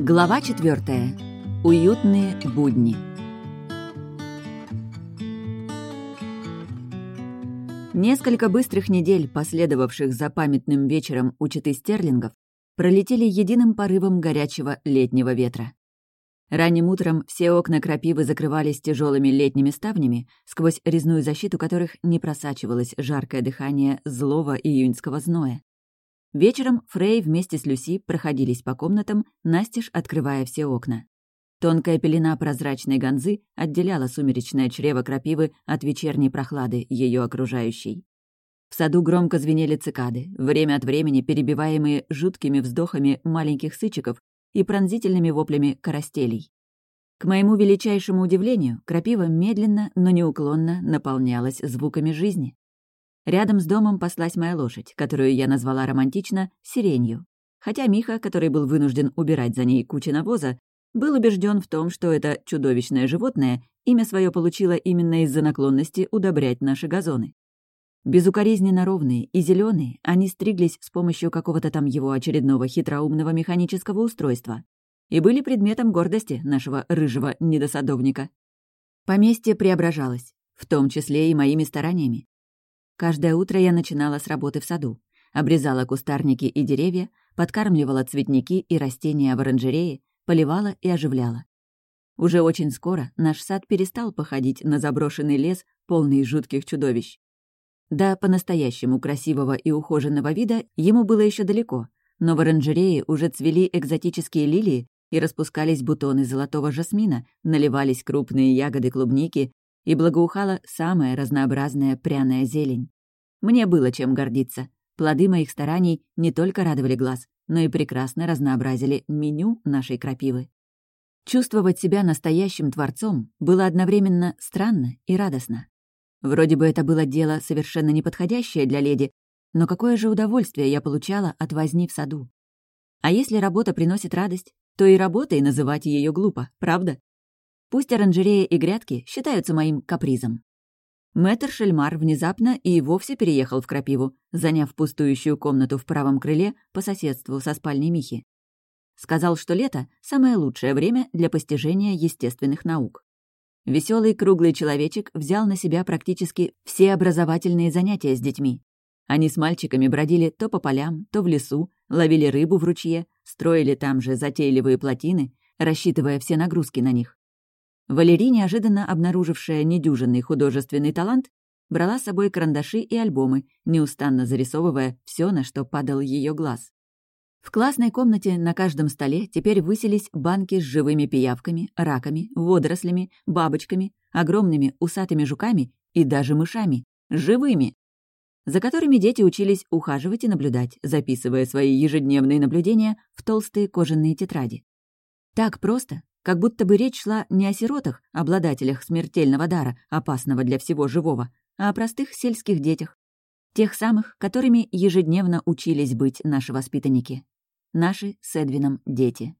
Глава четвертая. Уютные будни. Несколько быстрых недель, последовавших за памятным вечером у читы стерлингов, пролетели единым порывом горячего летнего ветра. Ранним утром все окна крапивы закрывались тяжелыми летними ставнями, сквозь резную защиту которых не просачивалось жаркое дыхание злого июньского зноя. Вечером Фрей вместе с Люси проходились по комнатам, настежь открывая все окна. Тонкая пелена прозрачной ганзы отделяла сумеречное чрево крапивы от вечерней прохлады ее окружающей. В саду громко звенели цикады, время от времени перебиваемые жуткими вздохами маленьких сычиков и пронзительными воплями карастелей. К моему величайшему удивлению, крапива медленно, но неуклонно наполнялась звуками жизни. Рядом с домом паслась моя лошадь, которую я назвала романтично «сиренью». Хотя Миха, который был вынужден убирать за ней кучу навоза, был убежден в том, что это чудовищное животное имя свое получило именно из-за наклонности удобрять наши газоны. Безукоризненно ровные и зеленые, они стриглись с помощью какого-то там его очередного хитроумного механического устройства и были предметом гордости нашего рыжего недосадовника. Поместье преображалось, в том числе и моими стараниями. Каждое утро я начинала с работы в саду. Обрезала кустарники и деревья, подкармливала цветники и растения в оранжерее, поливала и оживляла. Уже очень скоро наш сад перестал походить на заброшенный лес, полный жутких чудовищ. Да, по-настоящему красивого и ухоженного вида ему было еще далеко, но в оранжерее уже цвели экзотические лилии и распускались бутоны золотого жасмина, наливались крупные ягоды клубники и благоухала самая разнообразная пряная зелень. Мне было чем гордиться. Плоды моих стараний не только радовали глаз, но и прекрасно разнообразили меню нашей крапивы. Чувствовать себя настоящим творцом было одновременно странно и радостно. Вроде бы это было дело совершенно неподходящее для леди, но какое же удовольствие я получала от возни в саду. А если работа приносит радость, то и работой называть ее глупо, правда? Пусть оранжерея и грядки считаются моим капризом. Мэтр Шельмар внезапно и вовсе переехал в Крапиву, заняв пустующую комнату в правом крыле по соседству со спальней Михи. Сказал, что лето — самое лучшее время для постижения естественных наук. Веселый круглый человечек взял на себя практически все образовательные занятия с детьми. Они с мальчиками бродили то по полям, то в лесу, ловили рыбу в ручье, строили там же затейливые плотины, рассчитывая все нагрузки на них. Валерий, неожиданно обнаружившая недюжинный художественный талант, брала с собой карандаши и альбомы, неустанно зарисовывая все, на что падал ее глаз. В классной комнате на каждом столе теперь высились банки с живыми пиявками, раками, водорослями, бабочками, огромными усатыми жуками и даже мышами. Живыми! За которыми дети учились ухаживать и наблюдать, записывая свои ежедневные наблюдения в толстые кожаные тетради. Так просто, как будто бы речь шла не о сиротах, обладателях смертельного дара, опасного для всего живого, а о простых сельских детях. Тех самых, которыми ежедневно учились быть наши воспитанники. Наши с Эдвином дети.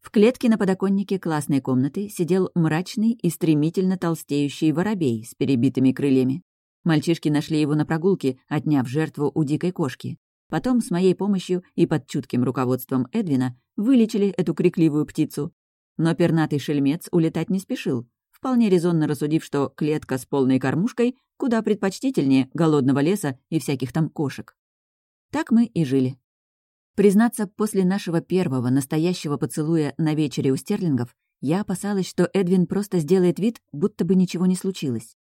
В клетке на подоконнике классной комнаты сидел мрачный и стремительно толстеющий воробей с перебитыми крыльями. Мальчишки нашли его на прогулке, отняв жертву у дикой кошки. Потом, с моей помощью и под чутким руководством Эдвина, вылечили эту крикливую птицу, но пернатый шельмец улетать не спешил, вполне резонно рассудив, что клетка с полной кормушкой куда предпочтительнее голодного леса и всяких там кошек. Так мы и жили. Признаться, после нашего первого настоящего поцелуя на вечере у стерлингов, я опасалась, что Эдвин просто сделает вид, будто бы ничего не случилось.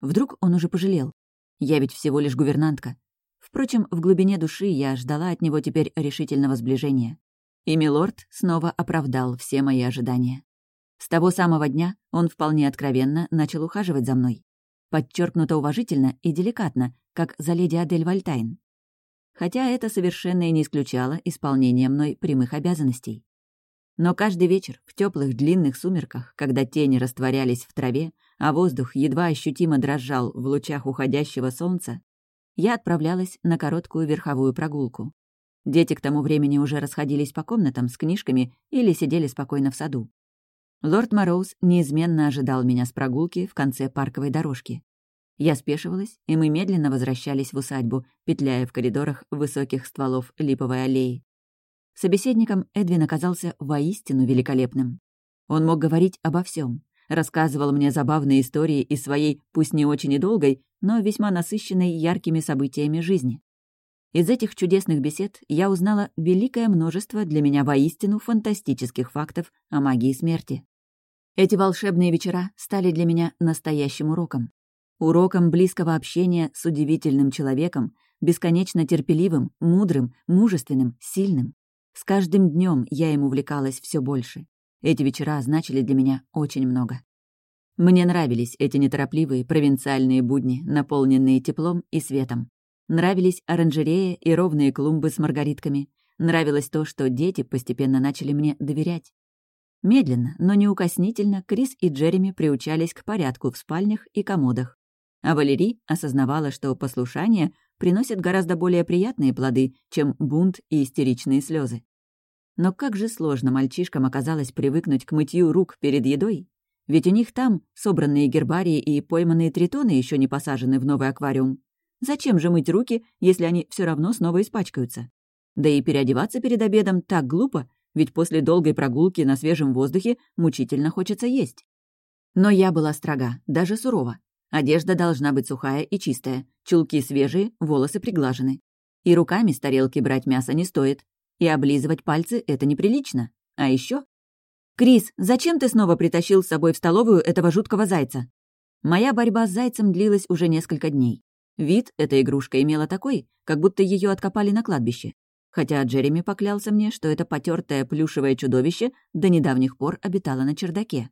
Вдруг он уже пожалел. Я ведь всего лишь гувернантка. Впрочем, в глубине души я ждала от него теперь решительного сближения. И милорд снова оправдал все мои ожидания. С того самого дня он вполне откровенно начал ухаживать за мной. Подчеркнуто уважительно и деликатно, как за леди Адель Вальтайн. Хотя это совершенно и не исключало исполнения мной прямых обязанностей. Но каждый вечер в теплых длинных сумерках, когда тени растворялись в траве, а воздух едва ощутимо дрожал в лучах уходящего солнца, я отправлялась на короткую верховую прогулку. Дети к тому времени уже расходились по комнатам с книжками или сидели спокойно в саду. Лорд Мороуз неизменно ожидал меня с прогулки в конце парковой дорожки. Я спешивалась, и мы медленно возвращались в усадьбу, петляя в коридорах высоких стволов липовой аллеи. Собеседником Эдвин оказался воистину великолепным. Он мог говорить обо всем, рассказывал мне забавные истории из своей, пусть не очень и долгой, но весьма насыщенной яркими событиями жизни. Из этих чудесных бесед я узнала великое множество для меня воистину фантастических фактов о магии смерти. Эти волшебные вечера стали для меня настоящим уроком. Уроком близкого общения с удивительным человеком, бесконечно терпеливым, мудрым, мужественным, сильным. С каждым днем я им увлекалась все больше. Эти вечера значили для меня очень много. Мне нравились эти неторопливые провинциальные будни, наполненные теплом и светом. Нравились оранжерея и ровные клумбы с маргаритками. Нравилось то, что дети постепенно начали мне доверять. Медленно, но неукоснительно Крис и Джереми приучались к порядку в спальнях и комодах. А Валерий осознавала, что послушание приносит гораздо более приятные плоды, чем бунт и истеричные слезы. Но как же сложно мальчишкам оказалось привыкнуть к мытью рук перед едой ведь у них там собранные гербарии и пойманные тритоны еще не посажены в новый аквариум. Зачем же мыть руки, если они все равно снова испачкаются? Да и переодеваться перед обедом так глупо, ведь после долгой прогулки на свежем воздухе мучительно хочется есть. Но я была строга, даже сурова. Одежда должна быть сухая и чистая, чулки свежие, волосы приглажены. И руками с тарелки брать мясо не стоит. И облизывать пальцы — это неприлично. А еще «Крис, зачем ты снова притащил с собой в столовую этого жуткого зайца?» Моя борьба с зайцем длилась уже несколько дней. Вид эта игрушка имела такой, как будто ее откопали на кладбище. Хотя Джереми поклялся мне, что это потертое плюшевое чудовище до недавних пор обитало на чердаке.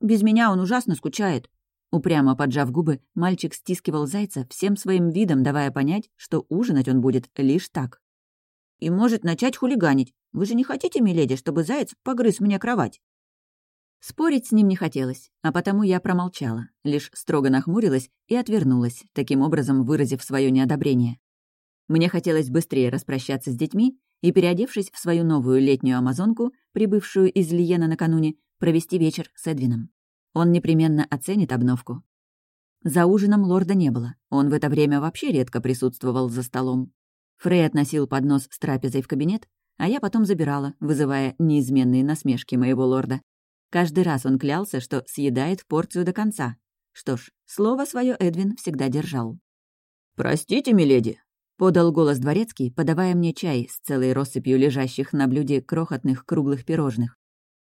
«Без меня он ужасно скучает», Упрямо поджав губы, мальчик стискивал зайца, всем своим видом давая понять, что ужинать он будет лишь так. «И может начать хулиганить. Вы же не хотите, миледи, чтобы заяц погрыз мне кровать?» Спорить с ним не хотелось, а потому я промолчала, лишь строго нахмурилась и отвернулась, таким образом выразив свое неодобрение. Мне хотелось быстрее распрощаться с детьми и, переодевшись в свою новую летнюю амазонку, прибывшую из Лиена накануне, провести вечер с Эдвином. Он непременно оценит обновку. За ужином лорда не было, он в это время вообще редко присутствовал за столом. Фрей относил поднос с трапезой в кабинет, а я потом забирала, вызывая неизменные насмешки моего лорда. Каждый раз он клялся, что съедает порцию до конца. Что ж, слово свое Эдвин всегда держал. «Простите, миледи», — подал голос дворецкий, подавая мне чай с целой россыпью лежащих на блюде крохотных круглых пирожных.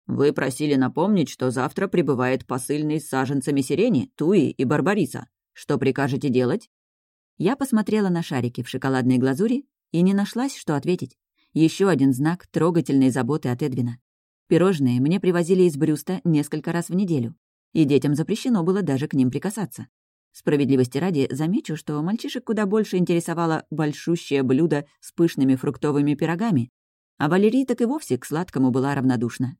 «Вы просили напомнить, что завтра прибывает посыльный с саженцами сирени, туи и барбариса. Что прикажете делать?» Я посмотрела на шарики в шоколадной глазури и не нашлась, что ответить. Еще один знак трогательной заботы от Эдвина. Пирожные мне привозили из Брюста несколько раз в неделю, и детям запрещено было даже к ним прикасаться. Справедливости ради замечу, что мальчишек куда больше интересовало большущее блюдо с пышными фруктовыми пирогами, а Валерий так и вовсе к сладкому была равнодушна.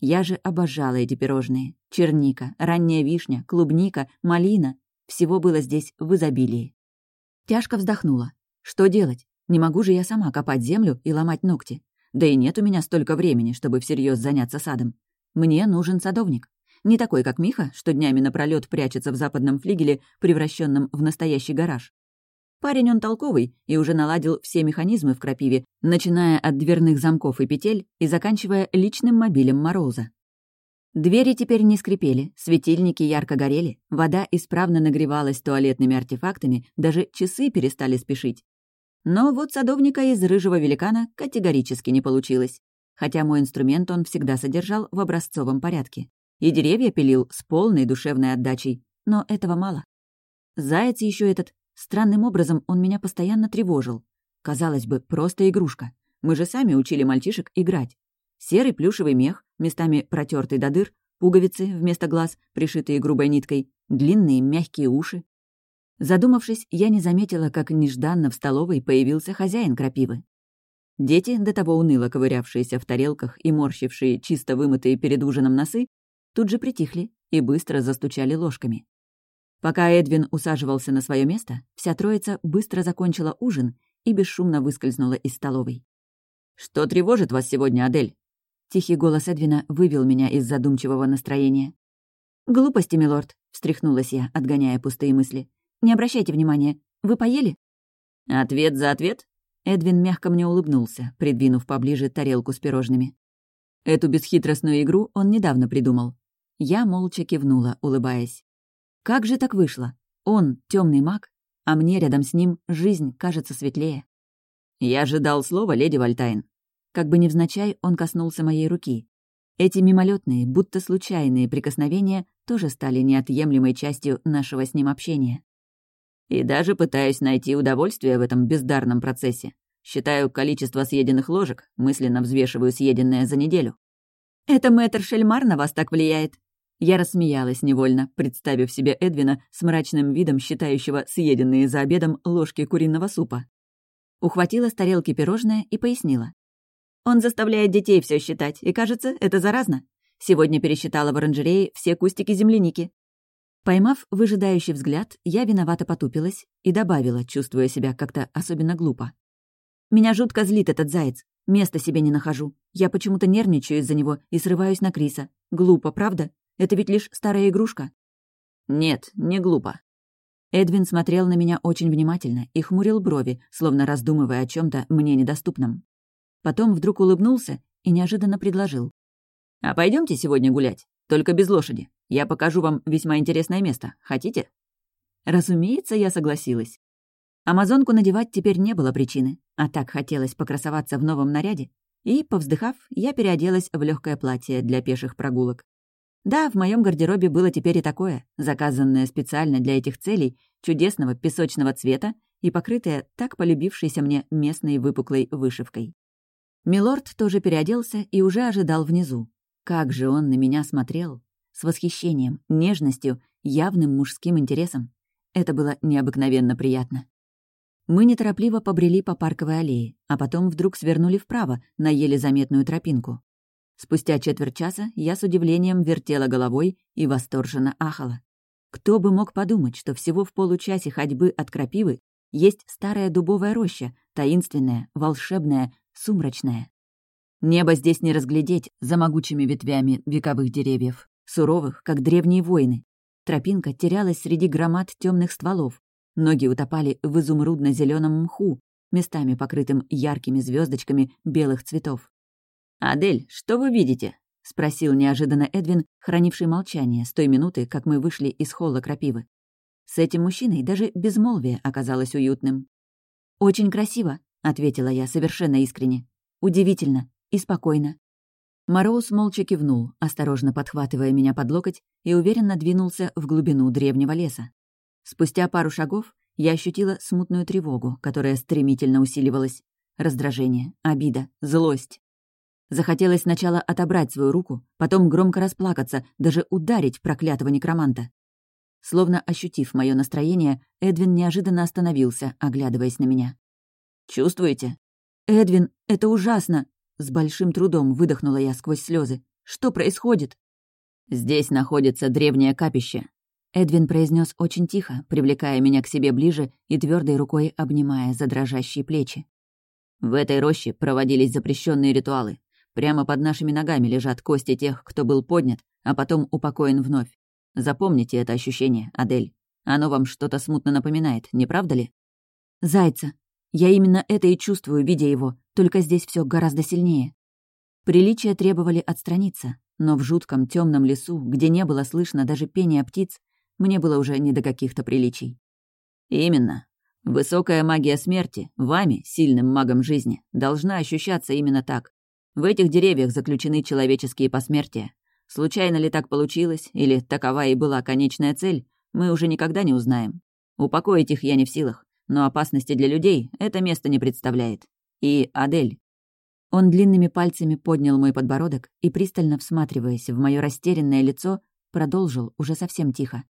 Я же обожала эти пирожные. Черника, ранняя вишня, клубника, малина. Всего было здесь в изобилии. Тяжко вздохнула. Что делать? Не могу же я сама копать землю и ломать ногти. Да и нет у меня столько времени, чтобы всерьез заняться садом. Мне нужен садовник. Не такой, как Миха, что днями напролёт прячется в западном флигеле, превращенном в настоящий гараж. Парень он толковый и уже наладил все механизмы в крапиве, начиная от дверных замков и петель и заканчивая личным мобилем Мороза. Двери теперь не скрипели, светильники ярко горели, вода исправно нагревалась туалетными артефактами, даже часы перестали спешить. Но вот садовника из рыжего великана категорически не получилось. Хотя мой инструмент он всегда содержал в образцовом порядке. И деревья пилил с полной душевной отдачей. Но этого мало. Заяц еще этот. Странным образом он меня постоянно тревожил. Казалось бы, просто игрушка. Мы же сами учили мальчишек играть. Серый плюшевый мех, местами протертый до дыр, пуговицы вместо глаз, пришитые грубой ниткой, длинные мягкие уши, Задумавшись, я не заметила, как нежданно в столовой появился хозяин крапивы. Дети, до того уныло ковырявшиеся в тарелках и морщившие чисто вымытые перед ужином носы, тут же притихли и быстро застучали ложками. Пока Эдвин усаживался на свое место, вся троица быстро закончила ужин и бесшумно выскользнула из столовой. «Что тревожит вас сегодня, Адель?» Тихий голос Эдвина вывел меня из задумчивого настроения. «Глупости, милорд», — встряхнулась я, отгоняя пустые мысли. Не обращайте внимания. Вы поели?» «Ответ за ответ?» Эдвин мягко мне улыбнулся, придвинув поближе тарелку с пирожными. Эту бесхитростную игру он недавно придумал. Я молча кивнула, улыбаясь. Как же так вышло? Он — темный маг, а мне рядом с ним жизнь кажется светлее. Я ожидал слова, леди Вальтайн. Как бы невзначай, он коснулся моей руки. Эти мимолетные, будто случайные прикосновения тоже стали неотъемлемой частью нашего с ним общения. И даже пытаюсь найти удовольствие в этом бездарном процессе. Считаю количество съеденных ложек, мысленно взвешиваю съеденное за неделю. «Это мэтр Шельмар на вас так влияет?» Я рассмеялась невольно, представив себе Эдвина с мрачным видом считающего съеденные за обедом ложки куриного супа. Ухватила с тарелки пирожное и пояснила. «Он заставляет детей все считать, и, кажется, это заразно. Сегодня пересчитала в оранжерее все кустики земляники. Поймав выжидающий взгляд, я виновато потупилась и добавила, чувствуя себя как-то особенно глупо. «Меня жутко злит этот заяц. Места себе не нахожу. Я почему-то нервничаю из-за него и срываюсь на Криса. Глупо, правда? Это ведь лишь старая игрушка». «Нет, не глупо». Эдвин смотрел на меня очень внимательно и хмурил брови, словно раздумывая о чем то мне недоступном. Потом вдруг улыбнулся и неожиданно предложил. «А пойдемте сегодня гулять, только без лошади. Я покажу вам весьма интересное место. Хотите?» Разумеется, я согласилась. Амазонку надевать теперь не было причины, а так хотелось покрасоваться в новом наряде, и, повздыхав, я переоделась в легкое платье для пеших прогулок. Да, в моем гардеробе было теперь и такое, заказанное специально для этих целей, чудесного песочного цвета и покрытое так полюбившейся мне местной выпуклой вышивкой. Милорд тоже переоделся и уже ожидал внизу. Как же он на меня смотрел! С восхищением, нежностью, явным мужским интересом. Это было необыкновенно приятно. Мы неторопливо побрели по парковой аллее, а потом вдруг свернули вправо на еле заметную тропинку. Спустя четверть часа я с удивлением вертела головой и восторженно ахала. Кто бы мог подумать, что всего в получасе ходьбы от крапивы есть старая дубовая роща, таинственная, волшебная, сумрачная. Небо здесь не разглядеть за могучими ветвями вековых деревьев, суровых, как древние воины. Тропинка терялась среди громад темных стволов. Ноги утопали в изумрудно зеленом мху, местами покрытым яркими звездочками белых цветов. «Адель, что вы видите?» — спросил неожиданно Эдвин, хранивший молчание с той минуты, как мы вышли из холла крапивы. С этим мужчиной даже безмолвие оказалось уютным. «Очень красиво», — ответила я совершенно искренне. «Удивительно и спокойно. Мороз молча кивнул, осторожно подхватывая меня под локоть, и уверенно двинулся в глубину древнего леса. Спустя пару шагов я ощутила смутную тревогу, которая стремительно усиливалась. Раздражение, обида, злость. Захотелось сначала отобрать свою руку, потом громко расплакаться, даже ударить проклятого некроманта. Словно ощутив мое настроение, Эдвин неожиданно остановился, оглядываясь на меня. «Чувствуете?» «Эдвин, это ужасно!» С большим трудом выдохнула я сквозь слезы. «Что происходит?» «Здесь находится древнее капище», — Эдвин произнес очень тихо, привлекая меня к себе ближе и твердой рукой обнимая за дрожащие плечи. «В этой роще проводились запрещенные ритуалы. Прямо под нашими ногами лежат кости тех, кто был поднят, а потом упокоен вновь. Запомните это ощущение, Адель. Оно вам что-то смутно напоминает, не правда ли?» «Зайца. Я именно это и чувствую, видя его, только здесь все гораздо сильнее. Приличия требовали отстраниться, но в жутком темном лесу, где не было слышно даже пения птиц, мне было уже не до каких-то приличий. Именно. Высокая магия смерти, вами, сильным магом жизни, должна ощущаться именно так. В этих деревьях заключены человеческие посмертия. Случайно ли так получилось, или такова и была конечная цель, мы уже никогда не узнаем. Упокоить их я не в силах, но опасности для людей это место не представляет и Адель». Он длинными пальцами поднял мой подбородок и, пристально всматриваясь в мое растерянное лицо, продолжил уже совсем тихо.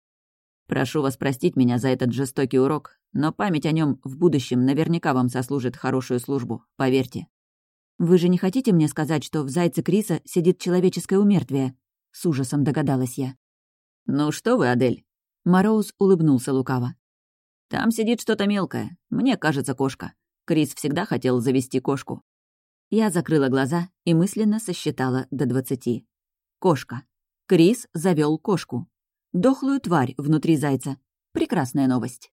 «Прошу вас простить меня за этот жестокий урок, но память о нем в будущем наверняка вам сослужит хорошую службу, поверьте». «Вы же не хотите мне сказать, что в зайце Криса сидит человеческое умертвие?» — с ужасом догадалась я. «Ну что вы, Адель?» Мороуз улыбнулся лукаво. «Там сидит что-то мелкое. Мне кажется, кошка. Крис всегда хотел завести кошку. Я закрыла глаза и мысленно сосчитала до двадцати. Кошка. Крис завел кошку. Дохлую тварь внутри зайца. Прекрасная новость.